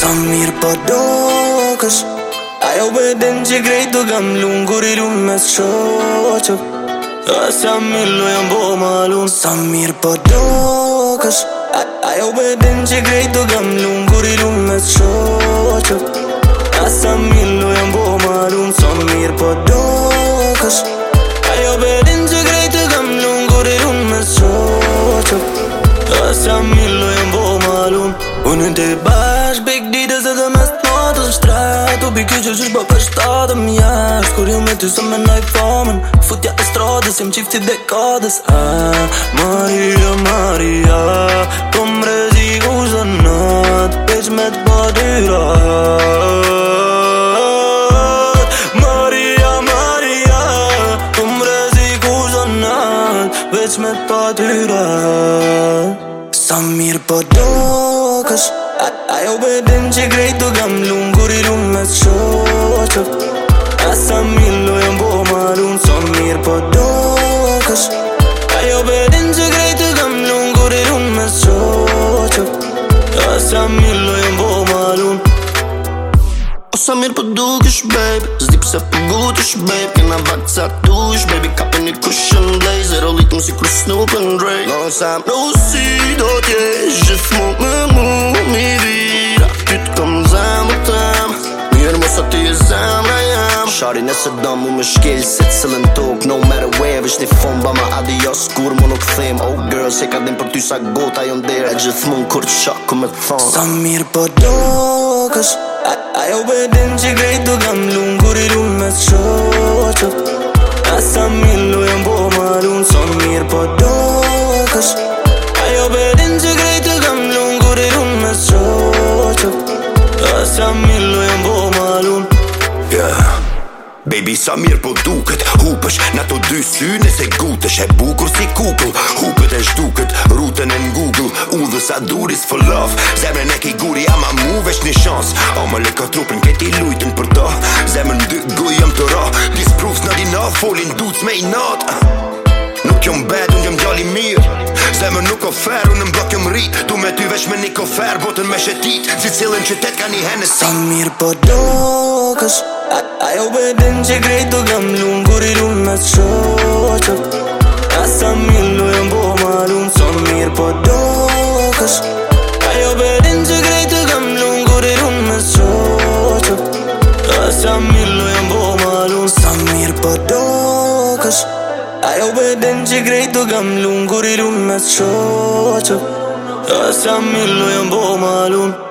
Thamë mirë për po dokës Ajo beden që grejtë do kam lunë Kuri rrunë me së qoqëp Asa më lojën bo malun Sa mirë për po po dokës Ajo beden që grejtë do kam lunë Kuri rrunë me së qoqëp Asa më lojën bo malun Sa mirë për dokës Ajo beden që grejtë do kam lunë Kuri Big ditës edhe mes nate dhe shtre Tu piky që gjysh pa për shtate m'jesh Kur ju me ty se me naj famen Futja e strates, jem qifti dekades Eh, Maria, Maria Tu m'rezik u zonat Veç me t'pat lyrat Maria, Maria Tu m'rezik u zonat Veç me t'pat lyrat Sa mirë për po dukesh Ajo bedin që i rumë me të shoqë Asa milo e mbo marun Sa so mirë po do kësh Ajo bedin që grej të gam lumë Kur i rumë me të shoqë Asa milo e mbo marun Sa mirë po du kësh baby Zdi pëse po gutësh baby Kena vakë sa tu baby Ka për një kushën blej Zero litëm si kur Snoop and Dre Lo sa më rosi do t'je Gjithë mu me mu mi vira Ty t'kom zemë të temë Mirë më sa ti e zemë e jemë Shari nëse da mu më shkelj se të sëllën tokë No matter where, vish fond ba ma adios Kur më nuk them Oh girl, se ka dhim për ty sa gota jo dera E gjithë mund kur të shakë me thonë Sa mirë për po dokës Ajo bedin që grejtë do gamë lungë Kur i rullë me të A millu jenë bo më alun Baby sa mirë po duket Hupësh na to dy syne Se gutësh e bukur si kukul Hupët e shtukët, ruten e n'google U dhe sa duris for love Zemën e ki guri ama mu veç n'i shans Ama le ka trupën, keti lujten për ta Zemën dy gujëm të ra Disproof s'na dina, folin duc me i nat Nuk jom bed, unë jom gjali mirë Zemën nuk ofer, unë mbra këmri Niko fer botën me shetit Si cilën qytet ka një henes Sa mirë për po dokës Ajo beden që grejtu gam lumë Kur i lumë me qoqë A sa mirë lu e mbo ma lumë Sa mirë për po dokës Ajo beden që grejtu gam lumë Kur i lumë me A sa mirë lu e ma lumë Sa mirë për dokës Ajo beden që grejtu gam lumë Kur i Se a mi lu jëmë